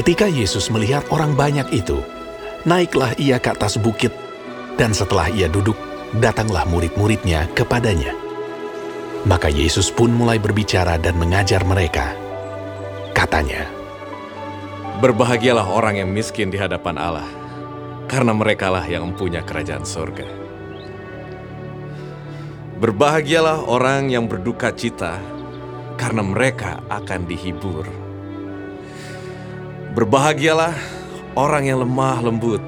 Ketika Yesus melihat orang banyak itu, naiklah ia ke atas bukit, dan setelah ia duduk, datanglah murid-muridnya kepadanya. Maka Yesus pun mulai berbicara dan mengajar mereka. Katanya, Berbahagialah orang yang miskin di hadapan Allah, karena merekalah yang mempunyai kerajaan sorga. Berbahagialah orang yang berduka cita, karena mereka akan dihibur. Berbahagialah orang yang lemah lembut,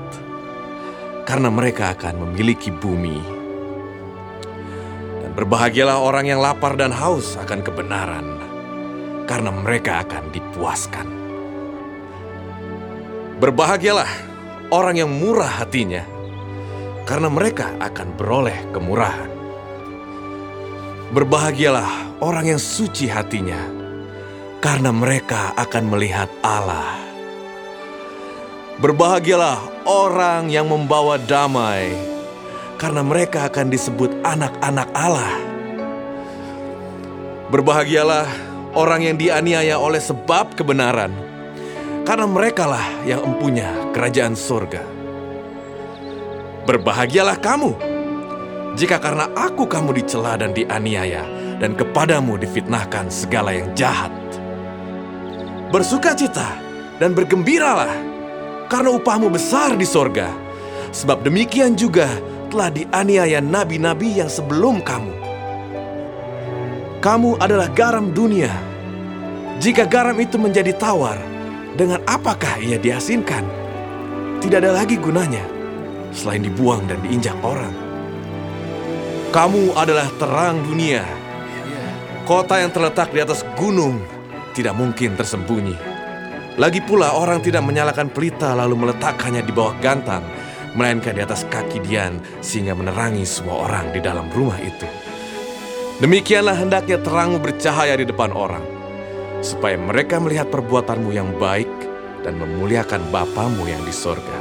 karena mereka akan memiliki bumi. Dan berbahagialah orang yang lapar dan haus akan kebenaran, karena mereka akan dipuaskan. Berbahagialah orang yang murah hatinya, karena mereka akan beroleh kemurahan. Berbahagialah orang yang suci hatinya, karena mereka akan melihat Allah. Berbahagialah orang yang membawa damai, karena mereka akan disebut anak-anak Allah. Berbahagialah orang yang dianiaya oleh sebab kebenaran, karena merekalah yang empunya kerajaan surga. Berbahagialah kamu, jika karena aku kamu dicela dan dianiaya, dan kepadamu difitnahkan segala yang jahat. Bersukacita dan bergembiralah, karena upahmu besar di sorga, sebab demikian juga telah dianiaya nabi-nabi yang sebelum kamu. Kamu adalah garam dunia. Jika garam itu menjadi tawar, dengan apakah ia diasinkan? Tidak ada lagi gunanya selain dibuang dan diinjak orang. Kamu adalah terang dunia. Kota yang terletak di atas gunung tidak mungkin tersembunyi. Lagi pula orang tidak menyalakan pelita lalu meletakkannya di bawah gantang, melainkan di atas kaki Dian sehingga menerangi semua orang di dalam rumah itu. Demikianlah hendaknya terangmu bercahaya di depan orang, supaya mereka melihat perbuatanmu yang baik dan memuliakan Bapamu yang di sorga.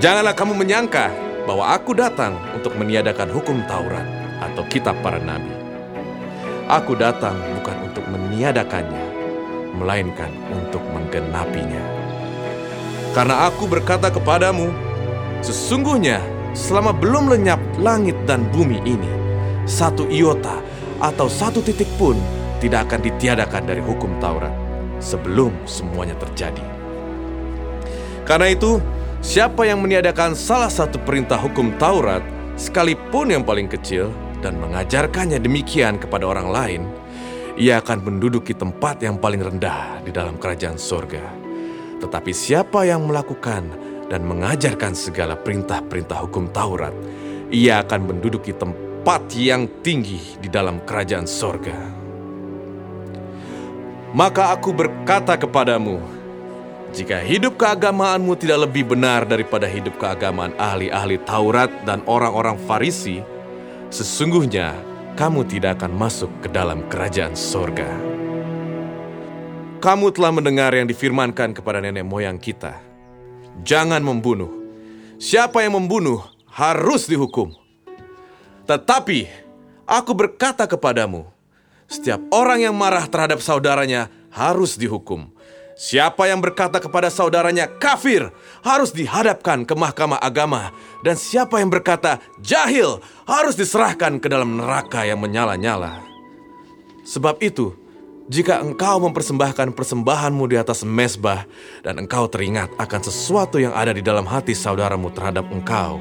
Janganlah kamu menyangka bahwa aku datang untuk meniadakan hukum Taurat atau kitab para nabi. Aku datang bukan untuk meniadakannya, melainkan untuk menggenapinya. Karena aku berkata kepadamu, sesungguhnya selama belum lenyap langit dan bumi ini, satu iota atau satu titik pun tidak akan ditiadakan dari hukum Taurat sebelum semuanya terjadi. Karena itu, siapa yang meniadakan salah satu perintah hukum Taurat, sekalipun yang paling kecil, dan mengajarkannya demikian kepada orang lain, ia akan menduduki tempat yang paling rendah di dalam kerajaan sorga. Tetapi siapa yang melakukan dan mengajarkan segala perintah-perintah hukum Taurat, ia akan menduduki tempat yang tinggi di dalam kerajaan sorga. Maka aku berkata kepadamu, jika hidup keagamaanmu tidak lebih benar daripada hidup keagamaan ahli-ahli Taurat dan orang-orang Farisi, sesungguhnya kamu tidak akan masuk ke dalam kerajaan sorga. Kamu telah mendengar yang difirmankan kepada nenek moyang kita. Jangan membunuh. Siapa yang membunuh harus dihukum. Tetapi aku berkata kepadamu, setiap orang yang marah terhadap saudaranya harus dihukum. Siapa yang berkata kepada saudaranya kafir harus dihadapkan ke mahkamah agama dan siapa yang berkata jahil harus diserahkan ke dalam neraka yang menyala-nyala. Sebab itu, jika engkau mempersembahkan persembahanmu di atas mesbah dan engkau teringat akan sesuatu yang ada di dalam hati saudaramu terhadap engkau,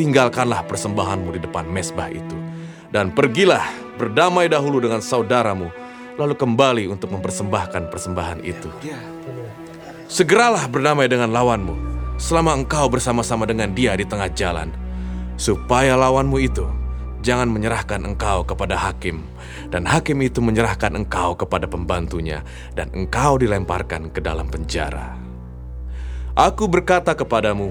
tinggalkanlah persembahanmu di depan mesbah itu dan pergilah berdamai dahulu dengan saudaramu lalu kembali untuk mempersembahkan persembahan itu. Segeralah berdamai dengan lawanmu selama engkau bersama-sama dengan dia di tengah jalan, supaya lawanmu itu jangan menyerahkan engkau kepada hakim, dan hakim itu menyerahkan engkau kepada pembantunya, dan engkau dilemparkan ke dalam penjara. Aku berkata kepadamu,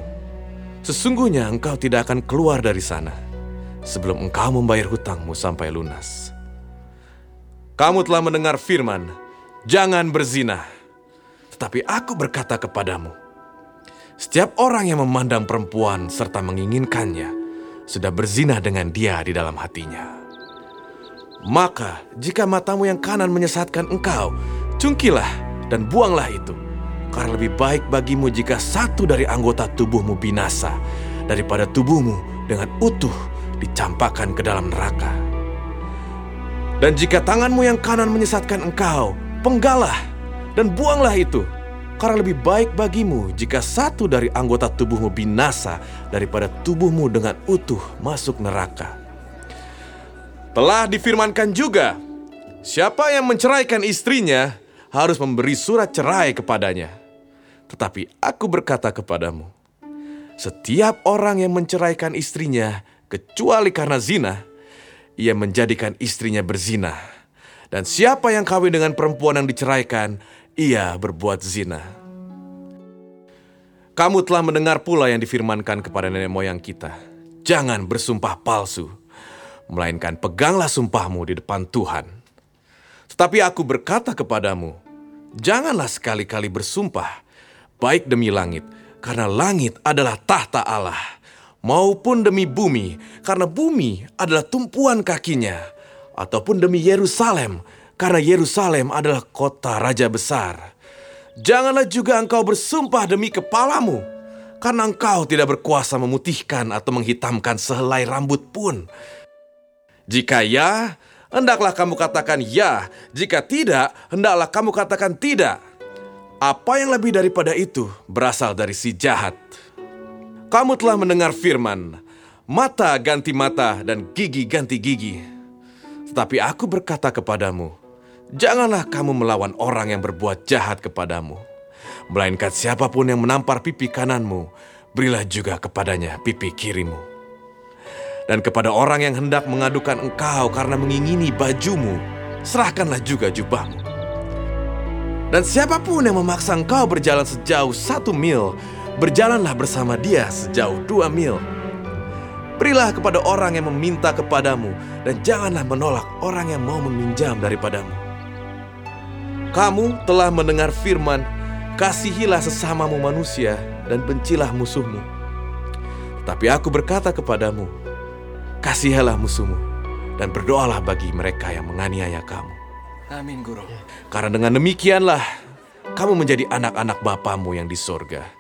sesungguhnya engkau tidak akan keluar dari sana sebelum engkau membayar hutangmu sampai lunas. Kamu telah mendengar firman, "Jangan berzina." Tetapi aku berkata kepadamu, setiap orang yang memandang perempuan serta menginginkannya sudah berzina dengan dia di dalam hatinya. Maka, jika matamu yang kanan menyesatkan engkau, cungkilah dan buanglah itu. Karena lebih baik bagimu jika satu dari anggota tubuhmu binasa daripada tubuhmu dengan utuh dicampakkan ke dalam neraka. Dan jika tanganmu yang kanan menyesatkan engkau, penggalah dan buanglah itu. Karena lebih baik bagimu jika satu dari anggota tubuhmu binasa daripada tubuhmu dengan utuh masuk neraka. Telah difirmankan juga, siapa yang menceraikan istrinya harus memberi surat cerai kepadanya. Tetapi aku berkata kepadamu, setiap orang yang menceraikan istrinya kecuali karena zina, ia menjadikan istrinya berzina. Dan siapa yang kawin dengan perempuan yang diceraikan, ia berbuat zina. Kamu telah mendengar pula yang difirmankan kepada nenek moyang kita. Jangan bersumpah palsu, melainkan peganglah sumpahmu di depan Tuhan. Tetapi aku berkata kepadamu, janganlah sekali-kali bersumpah, baik demi langit, karena langit adalah tahta Allah, maupun demi bumi, karena bumi adalah tumpuan kakinya, ataupun demi Yerusalem, karena Yerusalem adalah kota raja besar. Janganlah juga engkau bersumpah demi kepalamu, karena engkau tidak berkuasa memutihkan atau menghitamkan sehelai rambut pun. Jika ya, hendaklah kamu katakan ya. Jika tidak, hendaklah kamu katakan tidak. Apa yang lebih daripada itu berasal dari si jahat. Kamu telah mendengar firman, mata ganti mata dan gigi ganti gigi. Tetapi aku berkata kepadamu, Janganlah kamu melawan orang yang berbuat jahat kepadamu. Melainkan siapa pun yang menampar pipi kananmu, berilah juga kepadanya pipi kirimu. Dan kepada orang yang hendak mengadukan engkau karena mengingini bajumu, serahkanlah juga jubahmu. Dan siapa pun yang memaksa engkau berjalan sejauh satu mil, berjalanlah bersama dia sejauh dua mil. Berilah kepada orang yang meminta kepadamu, dan janganlah menolak orang yang mau meminjam daripadamu. Kamu telah mendengar firman, kasihilah sesamamu manusia dan bencilah musuhmu. Tapi aku berkata kepadamu, kasihilah musuhmu dan berdoalah bagi mereka yang menganiaya kamu. Amin, Guru. Karena dengan demikianlah kamu menjadi anak-anak Bapamu yang di sorga.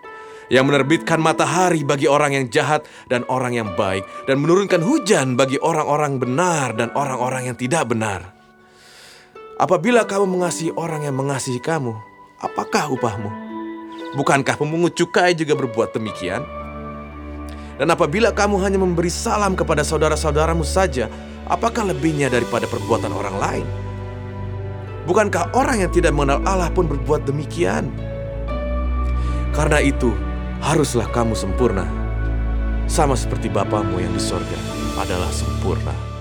Yang menerbitkan matahari bagi orang yang jahat dan orang yang baik. Dan menurunkan hujan bagi orang-orang benar dan orang-orang yang tidak benar. Apabila kamu mengasihi orang yang mengasihi kamu, apakah upahmu? Bukankah pemungut cukai juga berbuat demikian? Dan apabila kamu hanya memberi salam kepada saudara-saudaramu saja, apakah lebihnya daripada perbuatan orang lain? Bukankah orang yang tidak mengenal Allah pun berbuat demikian? Karena itu, haruslah kamu sempurna, sama seperti Bapamu yang di sorga adalah sempurna.